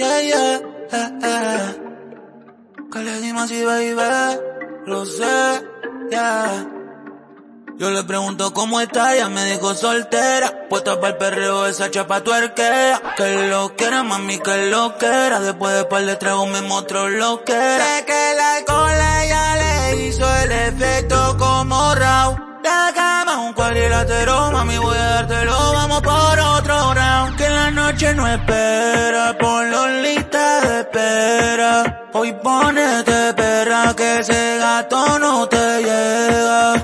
yeah, yeah, eh, eh. Que le dimos así, baby, lo sé, yeah. Yo le pregunto cómo está, ella me dijo soltera. Puesta para el perreo, esa chapa tuerquea. Que lo quiera, mami, que lo quiera. Después de par de trago me mostró lo que era. Sé que el alcohol ella le hizo el efecto como Raw. La cama, un cuadrilátero, mami, voy a dártelo, vamos por. Que la noche no espera, por los listas de espera. Hoy ponete perra, que ese gato no te llega.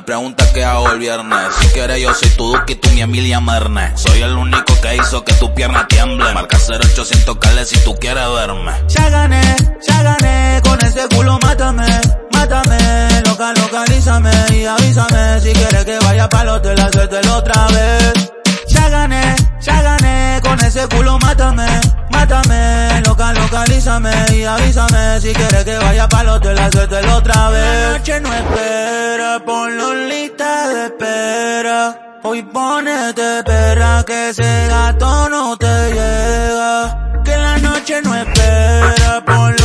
Me pregunta qué hago el viernes. Si quieres yo soy tu Duki, tú mi Emilia Merne. Soy el único que hizo que tu pierna tiemble. Marca 0800 cales si tú quieres verme. Ya gané, ya gané, con ese culo mátame, mátame, loca, localízame y avísame si quieres que vaya pa'l hotel hacértelo otra vez. Ya gané, ya gané, con ese culo mátame, mátame, loca, localízame y avísame si quieres que vaya pa'l hotel hacértelo otra vez. La noche no espera, por los listas de espera. Hoy ponete perra que ese gato no te llega. Que la noche no espera por los